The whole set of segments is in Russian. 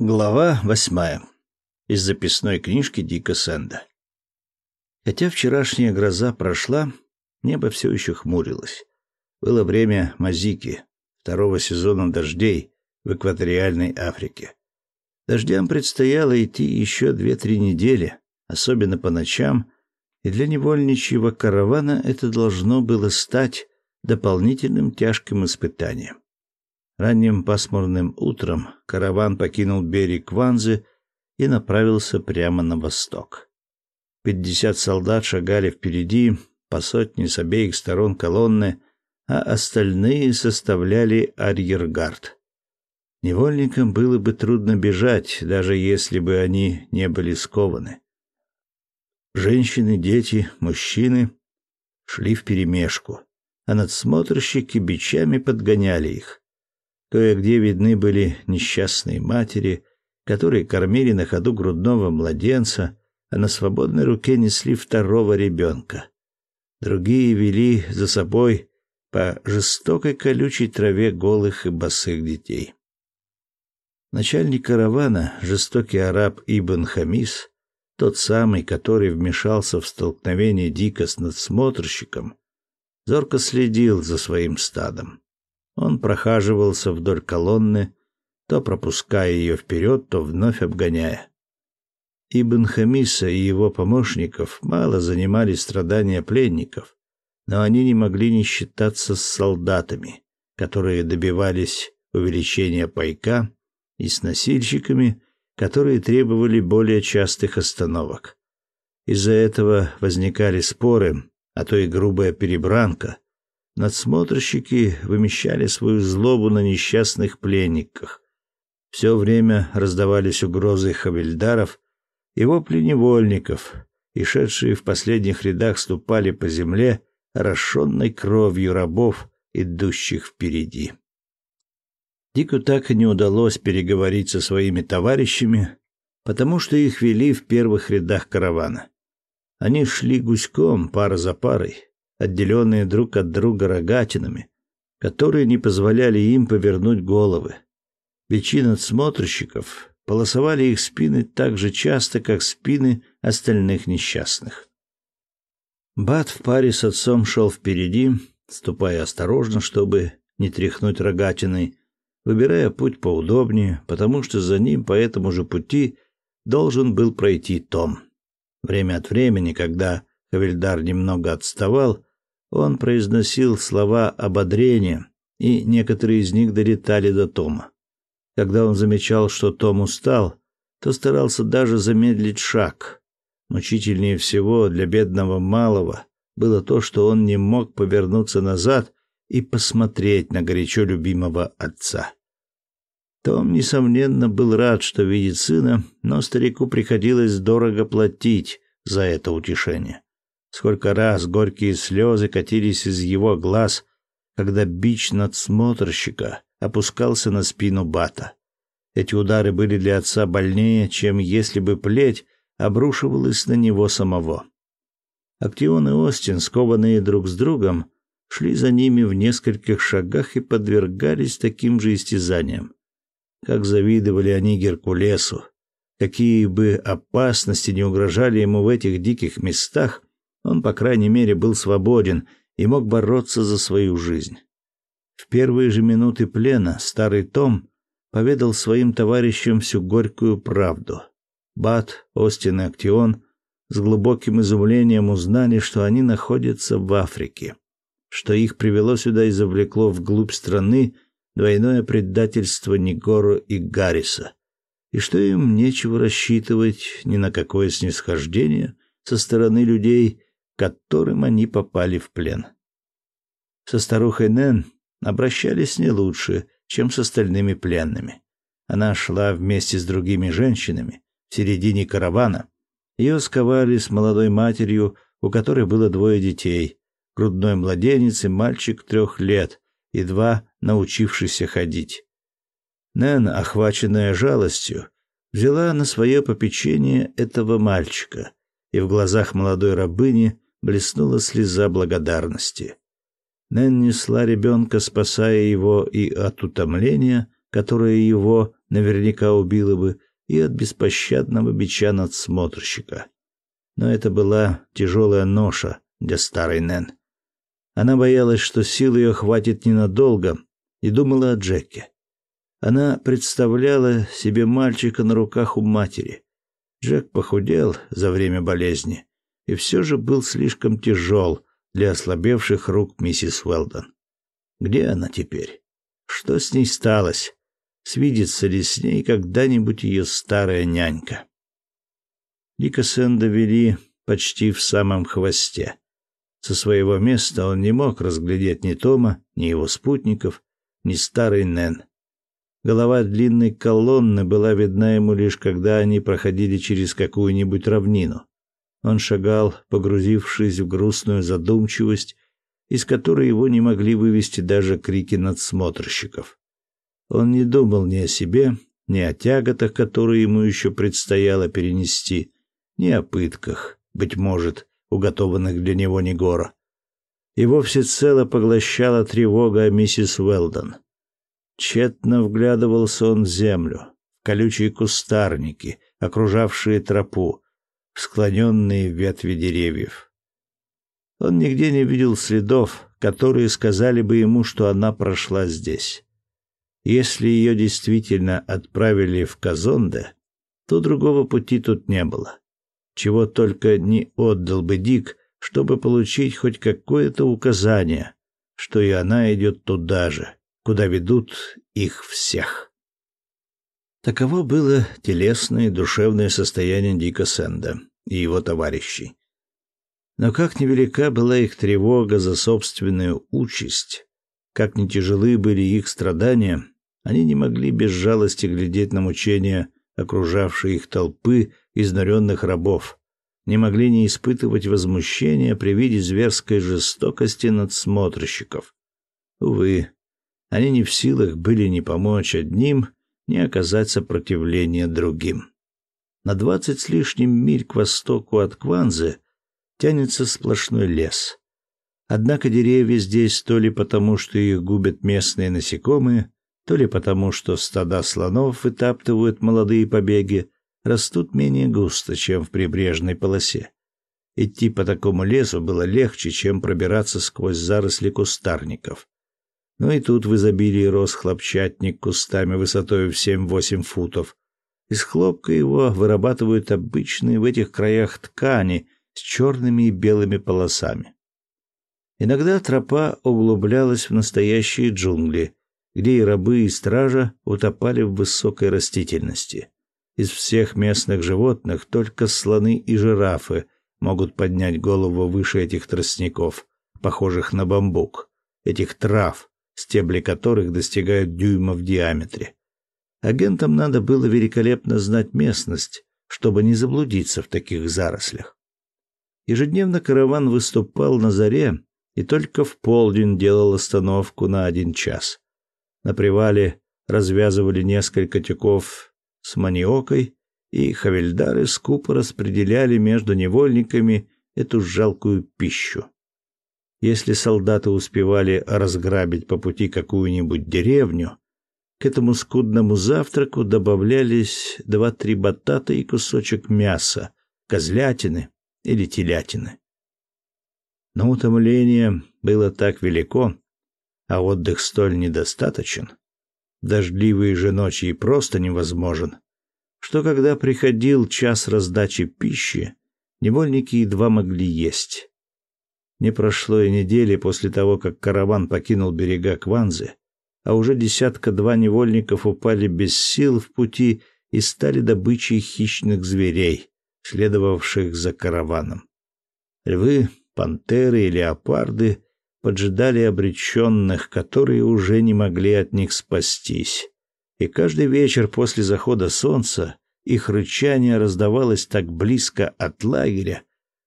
Глава восьмая. Из записной книжки Дика Сэнда. Хотя вчерашняя гроза прошла, небо все еще хмурилось. Было время мазики, второго сезона дождей в экваториальной Африке. Дождям предстояло идти еще две-три недели, особенно по ночам, и для невольничьего каравана это должно было стать дополнительным тяжким испытанием. Ранним пасмурным утром караван покинул берег Ванзы и направился прямо на восток. Пятьдесят солдат шагали впереди, по сотне с обеих сторон колонны, а остальные составляли арьергард. Невольникам было бы трудно бежать, даже если бы они не были скованы. Женщины, дети, мужчины шли вперемешку, а надсмотрщики бичами подгоняли их. Кое-где видны были несчастные матери, которые кормили на ходу грудного младенца, а на свободной руке несли второго ребенка. Другие вели за собой по жестокой колючей траве голых и босых детей. Начальник каравана, жестокий араб Ибн Хамис, тот самый, который вмешался в столкновение Дика с надсмотрщиком, зорко следил за своим стадом. Он прохаживался вдоль колонны, то пропуская ее вперед, то вновь обгоняя. Ибн Хамиса и его помощников мало занимали страдания пленников, но они не могли не считаться с солдатами, которые добивались увеличения пайка, и с носильщиками, которые требовали более частых остановок. Из-за этого возникали споры, а то и грубая перебранка, Надсмотрщики вымещали свою злобу на несчастных пленниках. Все время раздавались угрозы хавильдаров и вопли невольников, и шедшие в последних рядах ступали по земле, орошенной кровью рабов, идущих впереди. Дику так и не удалось переговорить со своими товарищами, потому что их вели в первых рядах каравана. Они шли гуськом, пара за парой, отделенные друг от друга рогатинами, которые не позволяли им повернуть головы. Бичи надсмотрщиков полосовали их спины так же часто, как спины остальных несчастных. Бат в паре с отцом шел впереди, ступая осторожно, чтобы не тряхнуть рогатиной, выбирая путь поудобнее, потому что за ним по этому же пути должен был пройти Том. Время от времени, когда Хавильдар немного отставал, он произносил слова ободрения, и некоторые из них долетали до Тома. Когда он замечал, что Том устал, то старался даже замедлить шаг. Мучительнее всего для бедного малого было то, что он не мог повернуться назад и посмотреть на горячо любимого отца. Том, несомненно, был рад, что видит сына, но старику приходилось дорого платить за это утешение. Сколько раз горькие слезы катились из его глаз, когда бич надсмотрщика опускался на спину Бата. Эти удары были для отца больнее, чем если бы плеть обрушивалась на него самого. Актион и Остин, скованные друг с другом, шли за ними в нескольких шагах и подвергались таким же истязаниям. Как завидовали они Геркулесу! Какие бы опасности не угрожали ему в этих диких местах, он, по крайней мере, был свободен и мог бороться за свою жизнь. В первые же минуты плена старый Том поведал своим товарищам всю горькую правду. Бат, Остин и Актион с глубоким изумлением узнали, что они находятся в Африке, что их привело сюда и завлекло вглубь страны двойное предательство Нигору и Гарриса, и что им нечего рассчитывать ни на какое снисхождение со стороны людей, которым они попали в плен. Со старухой Нэн обращались не лучше, чем с остальными пленными. Она шла вместе с другими женщинами в середине каравана. Ее сковали с молодой матерью, у которой было двое детей, грудной младенец и мальчик трех лет, едва научившийся ходить. Нэн, охваченная жалостью, взяла на свое попечение этого мальчика, и в глазах молодой рабыни блеснула слеза благодарности. Нэн несла ребенка, спасая его и от утомления, которое его наверняка убила бы и от беспощадного бича надсмотрщика. Но это была тяжелая ноша для старой Нэн. Она боялась, что сил ее хватит ненадолго, и думала о Джеке. Она представляла себе мальчика на руках у матери. Джек похудел за время болезни и все же был слишком тяжел для ослабевших рук миссис Уэлдон. Где она теперь? Что с ней сталось? Свидится ли с ней когда-нибудь ее старая нянька? Дика Сэнда вели почти в самом хвосте. Со своего места он не мог разглядеть ни Тома, ни его спутников, ни старый Нэн. Голова длинной колонны была видна ему лишь когда они проходили через какую-нибудь равнину. Он шагал, погрузившись в грустную задумчивость, из которой его не могли вывести даже крики надсмотрщиков. Он не думал ни о себе, ни о тяготах, которые ему еще предстояло перенести, ни о пытках, быть может, уготованных для него Негора. Его всецело поглощала тревога о миссис Уэлдон. Тщетно вглядывался он в землю, в колючие кустарники, окружавшие тропу, в склоненные ветви деревьев. Он нигде не видел следов, которые сказали бы ему, что она прошла здесь. Если ее действительно отправили в Казонде, то другого пути тут не было чего только не отдал бы Дик, чтобы получить хоть какое-то указание, что и она идет туда же, куда ведут их всех. Таково было телесное и душевное состояние Дика Сэнда и его товарищей. Но как невелика была их тревога за собственную участь, как не тяжелы были их страдания, они не могли без жалости глядеть на мучения окружавшей их толпы изнуренных рабов, не могли не испытывать возмущения при виде зверской жестокости надсмотрщиков. Увы, они не в силах были ни помочь одним, ни оказать сопротивление другим. На двадцать с лишним миль к востоку от Кванзы тянется сплошной лес. Однако деревья здесь то ли потому, что их губят местные насекомые, то ли потому, что стада слонов вытаптывают молодые побеги, растут менее густо, чем в прибрежной полосе. Идти по такому лесу было легче, чем пробираться сквозь заросли кустарников. Но и тут в изобилии рос хлопчатник кустами высотой в 7-8 футов. Из хлопка его вырабатывают обычные в этих краях ткани с черными и белыми полосами. Иногда тропа углублялась в настоящие джунгли, где и рабы, и стража утопали в высокой растительности. Из всех местных животных только слоны и жирафы могут поднять голову выше этих тростников, похожих на бамбук, этих трав, стебли которых достигают дюйма в диаметре. Агентам надо было великолепно знать местность, чтобы не заблудиться в таких зарослях. Ежедневно караван выступал на заре и только в полдень делал остановку на один час. На привале развязывали несколько тюков с маниокой, и хавельдары скупо распределяли между невольниками эту жалкую пищу. Если солдаты успевали разграбить по пути какую-нибудь деревню, к этому скудному завтраку добавлялись два-три батата и кусочек мяса, козлятины или телятины. Но утомление было так велико, а отдых столь недостаточен, дождливые же ночи и просто невозможен, что когда приходил час раздачи пищи, невольники едва могли есть. Не прошло и недели после того, как караван покинул берега Кванзы, а уже десятка-два невольников упали без сил в пути и стали добычей хищных зверей, следовавших за караваном. Львы, пантеры и леопарды поджидали обреченных, которые уже не могли от них спастись. И каждый вечер после захода солнца их рычание раздавалось так близко от лагеря,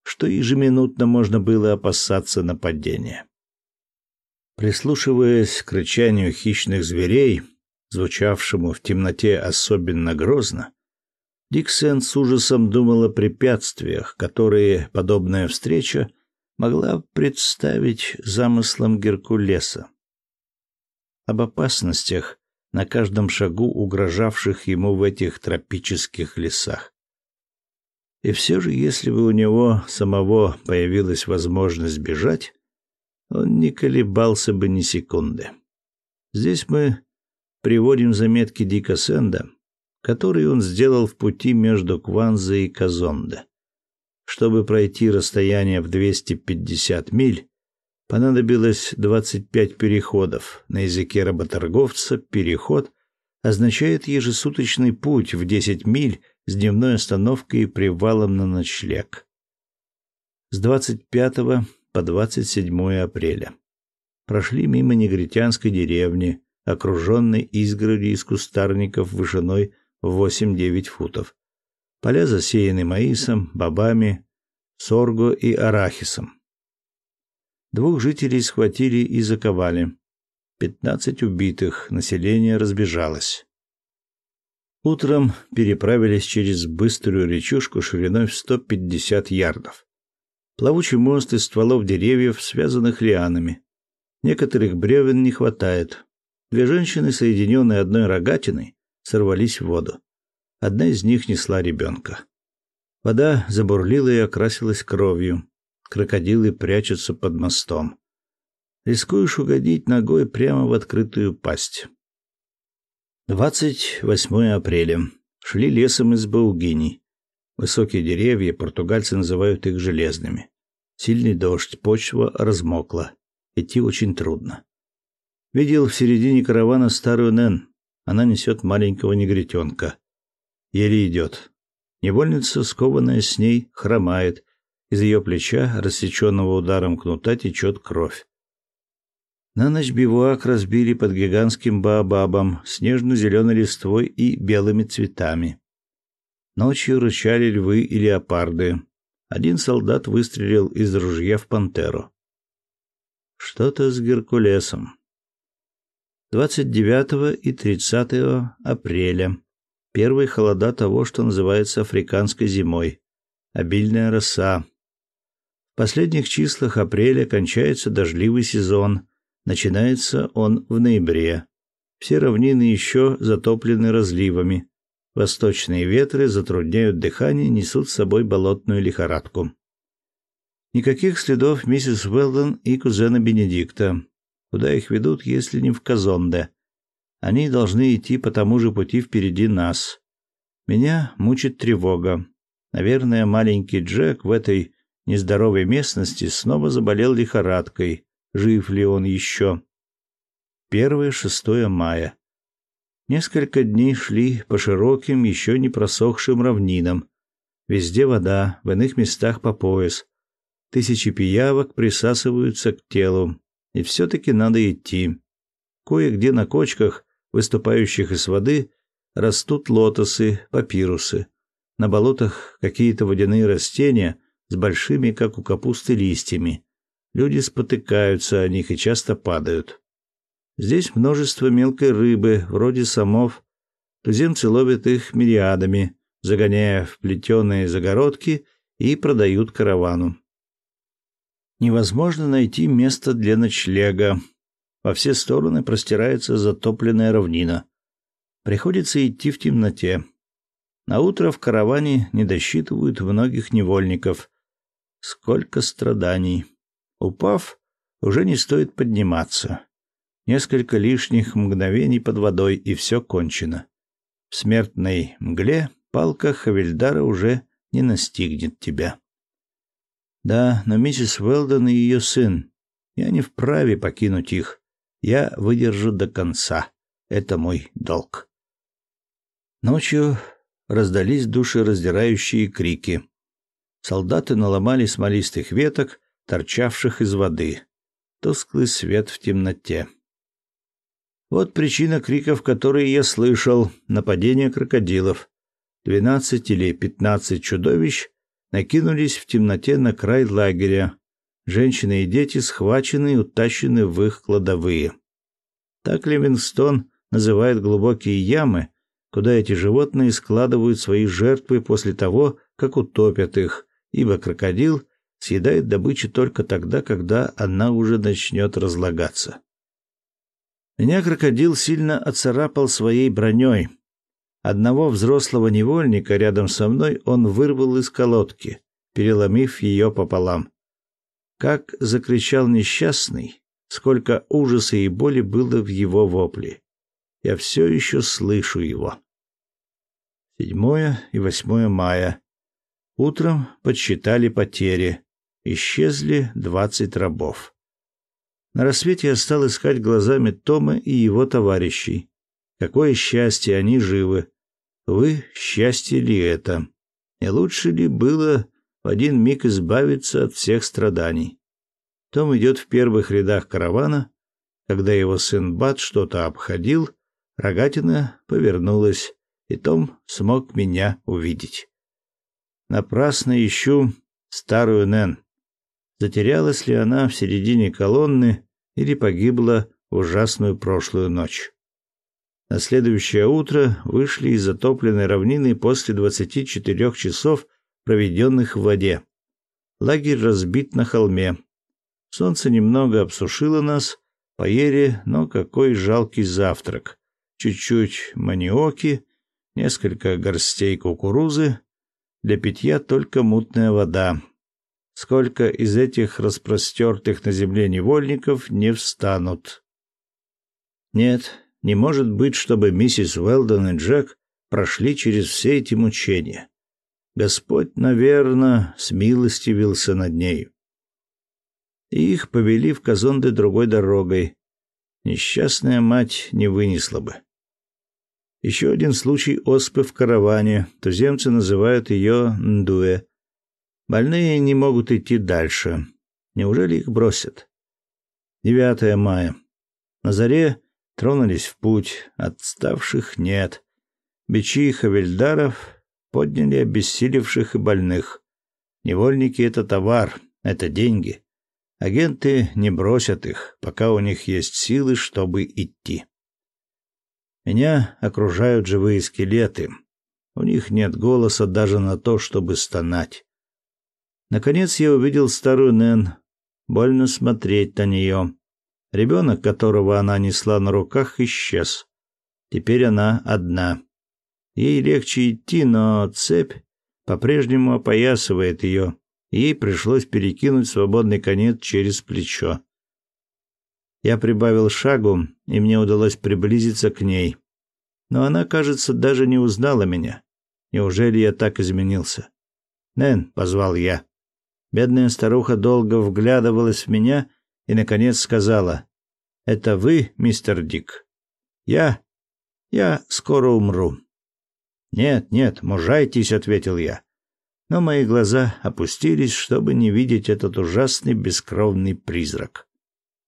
что ежеминутно можно было опасаться нападения. Прислушиваясь к рычанию хищных зверей, звучавшему в темноте особенно грозно, Диксен с ужасом думал о препятствиях, которые подобная встреча могла представить замыслом Геркулеса. Об опасностях, на каждом шагу угрожавших ему в этих тропических лесах. И все же, если бы у него самого появилась возможность бежать, он не колебался бы ни секунды. Здесь мы приводим заметки Дика Сенда, которые он сделал в пути между Кванзой и Казонде. Чтобы пройти расстояние в 250 миль, понадобилось 25 переходов. На языке работорговца переход означает ежесуточный путь в 10 миль с дневной остановкой и привалом на ночлег. С 25 по 27 апреля. Прошли мимо негритянской деревни, окруженной изгородью из кустарников вышиной в 8-9 футов. Поля засеяны маисом, бобами, сорго и арахисом. Двух жителей схватили и заковали. Пятнадцать убитых, население разбежалось. Утром переправились через быструю речушку шириной в 150 ярдов. Плавучий мост из стволов деревьев, связанных лианами. Некоторых бревен не хватает. Две женщины, соединенные одной рогатиной, сорвались в воду. Одна из них несла ребенка. Вода забурлила и окрасилась кровью. Крокодилы прячутся под мостом. Рискуешь угодить ногой прямо в открытую пасть. 28 апреля. Шли лесом из Баугини. Высокие деревья, португальцы называют их железными. Сильный дождь, почва размокла. Идти очень трудно. Видел в середине каравана старую Нэн. Она несет маленького негритенка. Еле идет. Невольница, скованная с ней, хромает. Из ее плеча, рассеченного ударом кнута, течет кровь. На ночь бивуак разбили под гигантским баобабом, снежно-зеленой листвой и белыми цветами. Ночью рычали львы и леопарды. Один солдат выстрелил из ружья в пантеру. Что-то с Геркулесом. 29 и 30 апреля. Первые холода того, что называется африканской зимой. Обильная роса. В последних числах апреля кончается дождливый сезон, Начинается он в ноябре. Все равнины еще затоплены разливами. Восточные ветры затрудняют дыхание, несут с собой болотную лихорадку. Никаких следов миссис Уэлдон и кузена Бенедикта. Куда их ведут, если не в Казонде? Они должны идти по тому же пути впереди нас. Меня мучит тревога. Наверное, маленький Джек в этой нездоровой местности снова заболел лихорадкой жив ли он еще. Первое шестое мая. Несколько дней шли по широким, еще не просохшим равнинам. Везде вода, в иных местах по пояс. Тысячи пиявок присасываются к телу, и все-таки надо идти. Кое-где на кочках, выступающих из воды, растут лотосы, папирусы. На болотах какие-то водяные растения с большими, как у капусты, листьями. Люди спотыкаются о них и часто падают. Здесь множество мелкой рыбы, вроде самов. Туземцы ловят их мириадами, загоняя в плетеные загородки и продают каравану. Невозможно найти место для ночлега. Во все стороны простирается затопленная равнина. Приходится идти в темноте. На утро в караване не досчитывают многих невольников. Сколько страданий! Упав, уже не стоит подниматься. Несколько лишних мгновений под водой, и все кончено. В смертной мгле палка Хавильдара уже не настигнет тебя. Да, но миссис Уэлдон и ее сын. Я не вправе покинуть их. Я выдержу до конца. Это мой долг. Ночью раздались душераздирающие крики. Солдаты наломали смолистых веток, торчавших из воды. Тусклый свет в темноте. Вот причина криков, которые я слышал, нападение крокодилов. Двенадцать или пятнадцать чудовищ накинулись в темноте на край лагеря. Женщины и дети схвачены и утащены в их кладовые. Так Ливингстон называет глубокие ямы, куда эти животные складывают свои жертвы после того, как утопят их, ибо крокодил съедает добычу только тогда, когда она уже начнет разлагаться. Меня крокодил сильно оцарапал своей броней. Одного взрослого невольника рядом со мной он вырвал из колодки, переломив ее пополам. Как закричал несчастный, сколько ужаса и боли было в его вопле. Я все еще слышу его. Седьмое и восьмое мая. Утром подсчитали потери. Исчезли двадцать рабов. На рассвете я стал искать глазами Тома и его товарищей. Какое счастье, они живы. Вы, счастье ли это? Не лучше ли было в один миг избавиться от всех страданий? Том идет в первых рядах каравана. Когда его сын Бат что-то обходил, рогатина повернулась, и Том смог меня увидеть. Напрасно ищу старую Нэн. Затерялась ли она в середине колонны или погибла в ужасную прошлую ночь? На следующее утро вышли из затопленной равнины после 24 часов, проведенных в воде. Лагерь разбит на холме. Солнце немного обсушило нас, поели, но какой жалкий завтрак. Чуть-чуть маниоки, несколько горстей кукурузы, для питья только мутная вода. Сколько из этих распростертых на земле невольников не встанут? Нет, не может быть, чтобы миссис Уэлдон и Джек прошли через все эти мучения. Господь, наверное, смилостивился над нею и их повели в Казонды другой дорогой. Несчастная мать не вынесла бы. Еще один случай оспы в караване. Туземцы называют ее Ндуэ. Больные не могут идти дальше. Неужели их бросят? 9 мая. На заре тронулись в путь. Отставших нет. Бичи хавельдаров подняли обессилевших и больных. Невольники — это товар, это деньги. Агенты не бросят их, пока у них есть силы, чтобы идти. Меня окружают живые скелеты. У них нет голоса даже на то, чтобы стонать. Наконец я увидел старую Нэн. Больно смотреть на нее. Ребенок, которого она несла на руках, исчез. Теперь она одна. Ей легче идти, но цепь по-прежнему опоясывает ее, Ей пришлось перекинуть свободный конец через плечо. Я прибавил шагу, и мне удалось приблизиться к ней. Но она, кажется, даже не узнала меня. Неужели я так изменился? «Нэн», — позвал я. Бедная старуха долго вглядывалась в меня и, наконец, сказала, «Это вы, мистер Дик?» «Я... я скоро умру». «Нет, нет, мужайтесь», — ответил я но мои глаза опустились, чтобы не видеть этот ужасный бескровный призрак.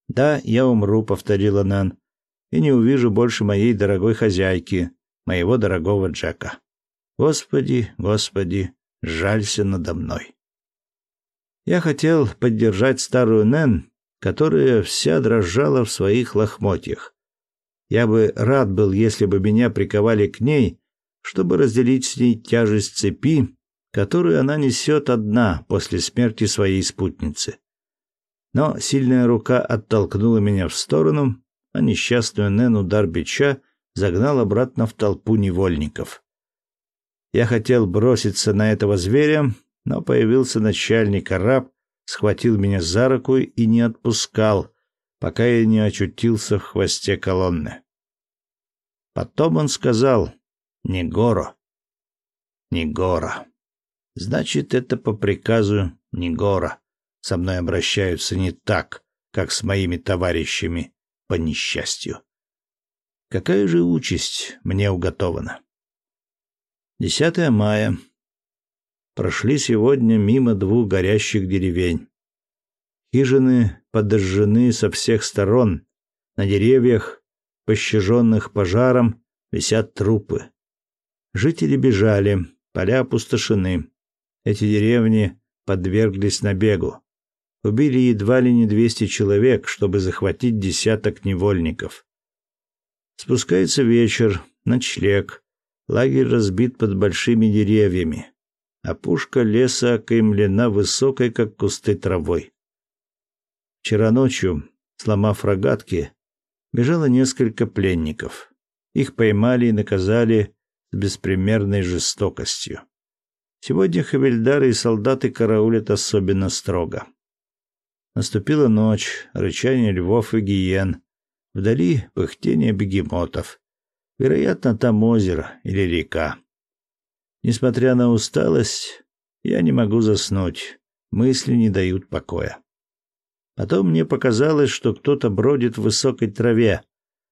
«Да, я умру», — повторила Нан, — «и не увижу больше моей дорогой хозяйки, моего дорогого Джека. Господи, Господи, жалься надо мной». Я хотел поддержать старую Нэн, которая вся дрожала в своих лохмотьях. Я бы рад был, если бы меня приковали к ней, чтобы разделить с ней тяжесть цепи, которую она несет одна после смерти своей спутницы. Но сильная рука оттолкнула меня в сторону, а несчастную Нэн удар бича загнал обратно в толпу невольников. Я хотел броситься на этого зверя, но появился начальник араб, схватил меня за руку и не отпускал, пока я не очутился в хвосте колонны. Потом он сказал «Негоро». «Негоро». Значит, это по приказу Негора. Со мной обращаются не так, как с моими товарищами по несчастью. Какая же участь мне уготована? 10 мая. Прошли сегодня мимо двух горящих деревень. Хижины подожжены со всех сторон. На деревьях, пощаженных пожаром, висят трупы. Жители бежали, поля опустошены. Эти деревни подверглись набегу. Убили едва ли не 200 человек, чтобы захватить десяток невольников. Спускается вечер, ночлег. Лагерь разбит под большими деревьями. А пушка леса окаймлена высокой, как кусты, травой. Вчера ночью, сломав рогатки, бежало несколько пленников. Их поймали и наказали с беспримерной жестокостью. Сегодня хавильдары и солдаты караулят особенно строго. Наступила ночь, рычание львов и гиен. Вдали пыхтение бегемотов. Вероятно, там озеро или река. Несмотря на усталость, я не могу заснуть. Мысли не дают покоя. Потом мне показалось, что кто-то бродит в высокой траве.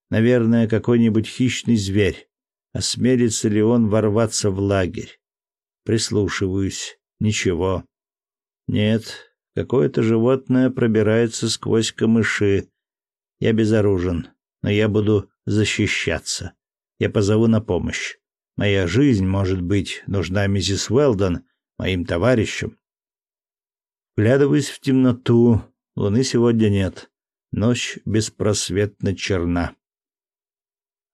Наверное, какой-нибудь хищный зверь. Осмелится ли он ворваться в лагерь? Прислушиваюсь. Ничего. Нет, какое-то животное пробирается сквозь камыши. Я безоружен, но я буду защищаться. Я позову на помощь. Моя жизнь, может быть, нужна миссис Уэлдон, моим товарищам. Вглядываюсь в темноту. Луны сегодня нет. Ночь беспросветно черна.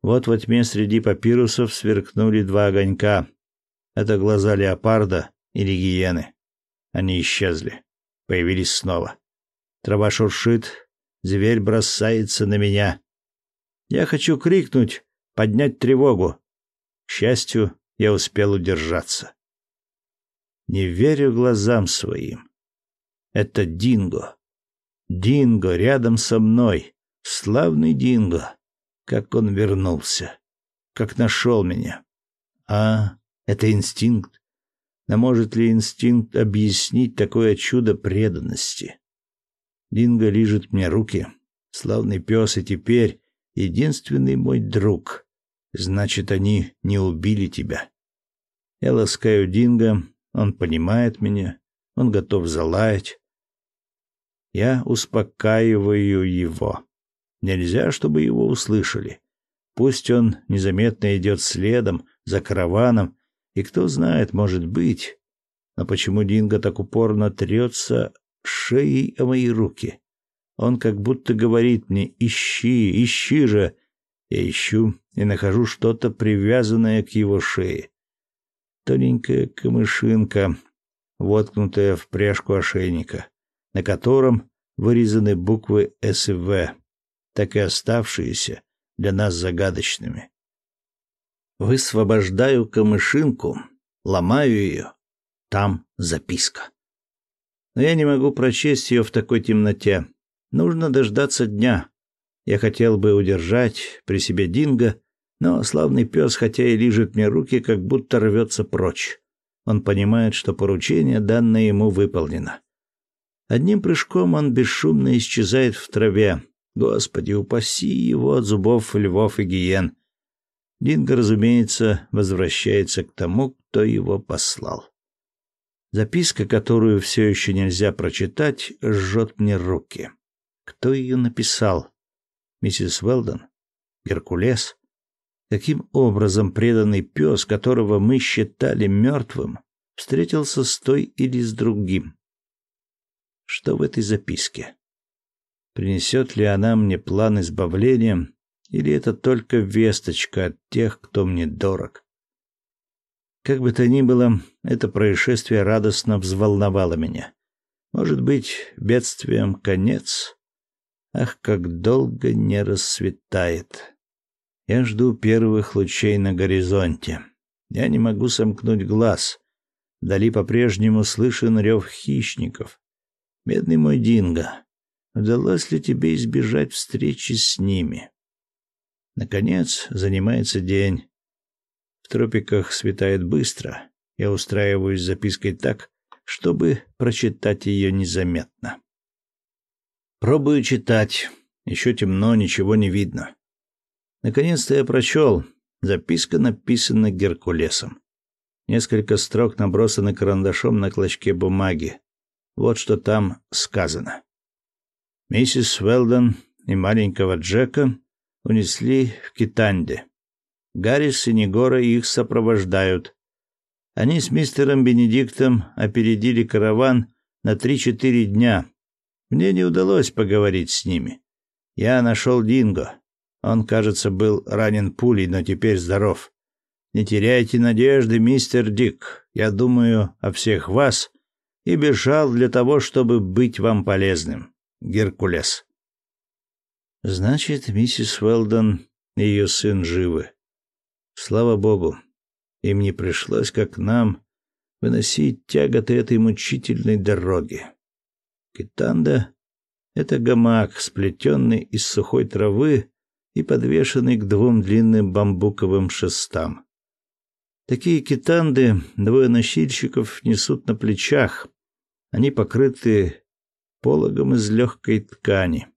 Вот во тьме среди папирусов сверкнули два огонька. Это глаза леопарда или гиены. Они исчезли. Появились снова. Трава шуршит, зверь бросается на меня. Я хочу крикнуть, поднять тревогу. К счастью, я успел удержаться. Не верю глазам своим. Это Динго. Динго рядом со мной. Славный Динго. Как он вернулся. Как нашел меня. А, это инстинкт. Но может ли инстинкт объяснить такое чудо преданности? Динго лижет мне руки. Славный пес и теперь единственный мой друг. Значит, они не убили тебя. Я ласкаю Динго, он понимает меня, он готов залаять. Я успокаиваю его. Нельзя, чтобы его услышали. Пусть он незаметно идет следом за караваном и кто знает, может быть. Но почему Динго так упорно трется шеей о мои руки? Он как будто говорит мне «Ищи, ищи же!» Я ищу и нахожу что-то привязанное к его шее. Тоненькая камышинка, воткнутая в пряжку ошейника, на котором вырезаны буквы «С» и «В», так и оставшиеся для нас загадочными. Высвобождаю камышинку, ломаю ее. Там записка. Но я не могу прочесть ее в такой темноте. Нужно дождаться дня. Я хотел бы удержать при себе Динго, но славный пес, хотя и лижет мне руки, как будто рвется прочь. Он понимает, что поручение, данное ему, выполнено. Одним прыжком он бесшумно исчезает в траве. Господи, упаси его от зубов львов и гиен. Динго, разумеется, возвращается к тому, кто его послал. Записка, которую все еще нельзя прочитать, жжет мне руки. Кто ее написал? Миссис Уэлдон? Геркулес? Каким образом преданный пес, которого мы считали мертвым, встретился с той или с другим? Что в этой записке? Принесет ли она мне план избавления или это только весточка от тех, кто мне дорог? Как бы то ни было, это происшествие радостно взволновало меня. Может быть, бедствием конец? Ах, как долго не рассветает. Я жду первых лучей на горизонте. Я не могу сомкнуть глаз. Вдали по-прежнему слышен рев хищников. Бедный мой Динго, удалось ли тебе избежать встречи с ними? Наконец, занимается день. В тропиках светает быстро. Я устраиваюсь с запиской так, чтобы прочитать ее незаметно. Пробую читать. Еще темно, ничего не видно. Наконец-то я прочел. Записка написана Геркулесом. Несколько строк набросаны карандашом на клочке бумаги. Вот что там сказано. Миссис Велдон и маленького Джека унесли в Китанде. Гаррис и Негора их сопровождают. Они с мистером Бенедиктом опередили караван на три-четыре дня. Мне не удалось поговорить с ними. Я нашел Динго. Он, кажется, был ранен пулей, но теперь здоров. Не теряйте надежды, мистер Дик. Я думаю о всех вас и бежал для того, чтобы быть вам полезным. Геркулес. Значит, миссис Уэлдон и ее сын живы. Слава богу, им не пришлось, как нам, выносить тяготы этой мучительной дороги. Китанда — это гамак, сплетенный из сухой травы и подвешенный к двум длинным бамбуковым шестам. Такие китанды двое носильщиков несут на плечах. Они покрыты пологом из легкой ткани.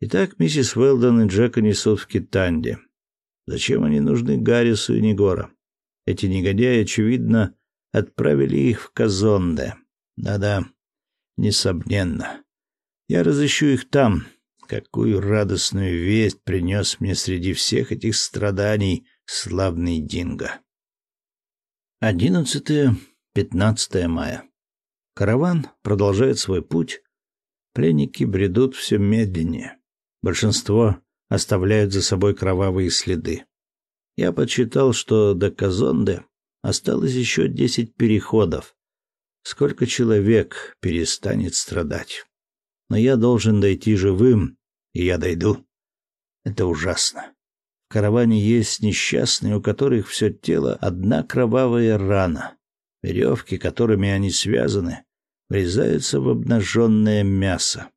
Итак, миссис Уэлдон и Джека несут в китанде. Зачем они нужны Гаррису и Негора? Эти негодяи, очевидно, отправили их в Казонде. Да-да, несомненно. Я разыщу их там. Какую радостную весть принес мне среди всех этих страданий славный Динго. 11-15 мая. Караван продолжает свой путь. Пленники бредут все медленнее. Большинство оставляют за собой кровавые следы. Я подсчитал, что до Казонде осталось еще десять переходов. Сколько человек перестанет страдать? Но я должен дойти живым, и я дойду. Это ужасно. В караване есть несчастные, у которых все тело одна кровавая рана. Веревки, которыми они связаны, врезаются в обнаженное мясо.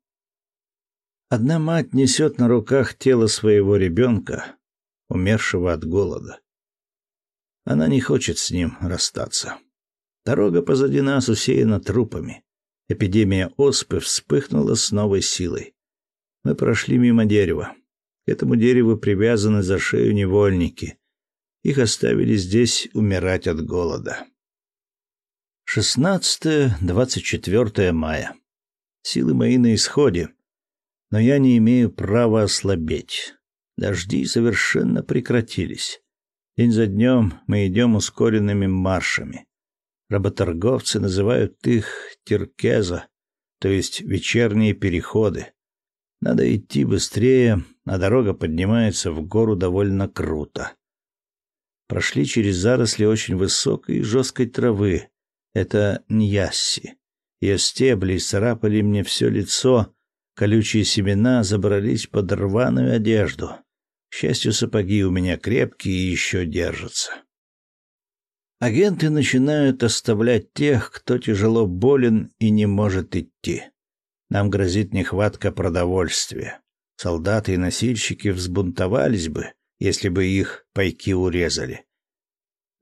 Одна мать несет на руках тело своего ребенка, умершего от голода. Она не хочет с ним расстаться. Дорога позади нас усеяна трупами. Эпидемия оспы вспыхнула с новой силой. Мы прошли мимо дерева. К этому дереву привязаны за шею невольники. Их оставили здесь умирать от голода. 16-24 мая. Силы мои на исходе но я не имею права ослабеть. Дожди совершенно прекратились. День за днем мы идем ускоренными маршами. Работорговцы называют их теркеза, то есть вечерние переходы. Надо идти быстрее, а дорога поднимается в гору довольно круто. Прошли через заросли очень высокой и жесткой травы. Это ньясси. Ее стебли царапали мне все лицо, Колючие семена забрались под рваную одежду. К счастью, сапоги у меня крепкие и еще держатся. Агенты начинают оставлять тех, кто тяжело болен и не может идти. Нам грозит нехватка продовольствия. Солдаты и носильщики взбунтовались бы, если бы их пайки урезали.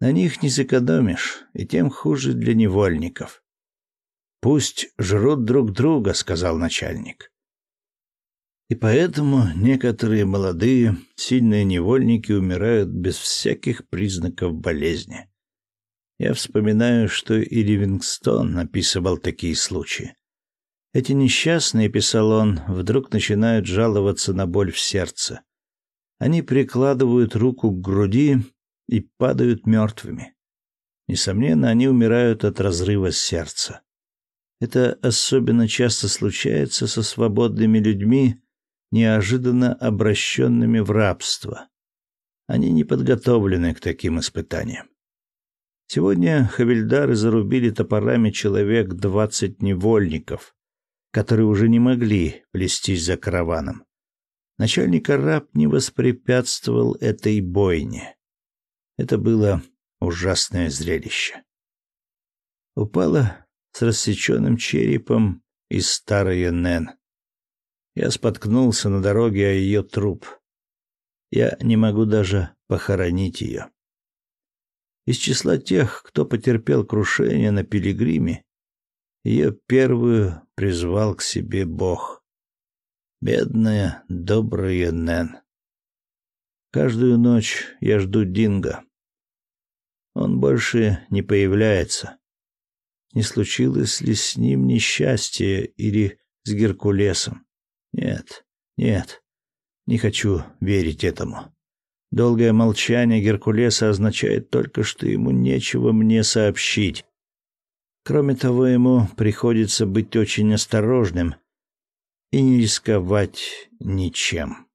На них не сэкономишь, и тем хуже для невольников. Пусть жрут друг друга, сказал начальник. И поэтому некоторые молодые, сильные невольники умирают без всяких признаков болезни. Я вспоминаю, что и Ливингстон описывал такие случаи. Эти несчастные, писал он, вдруг начинают жаловаться на боль в сердце. Они прикладывают руку к груди и падают мертвыми. Несомненно, они умирают от разрыва сердца. Это особенно часто случается со свободными людьми, неожиданно обращенными в рабство. Они не подготовлены к таким испытаниям. Сегодня хавильдары зарубили топорами человек двадцать невольников, которые уже не могли плестись за караваном. Начальник араб не воспрепятствовал этой бойне. Это было ужасное зрелище. Упала с рассеченным черепом и старая Нэн. Я споткнулся на дороге о ее труп. Я не могу даже похоронить ее. Из числа тех, кто потерпел крушение на пилигриме, ее первую призвал к себе Бог. Бедная, добрая Нэн. Каждую ночь я жду Динго. Он больше не появляется. Не случилось ли с ним несчастье или с Геркулесом? Нет, нет, не хочу верить этому. Долгое молчание Геркулеса означает только, что ему нечего мне сообщить. Кроме того, ему приходится быть очень осторожным и не рисковать ничем.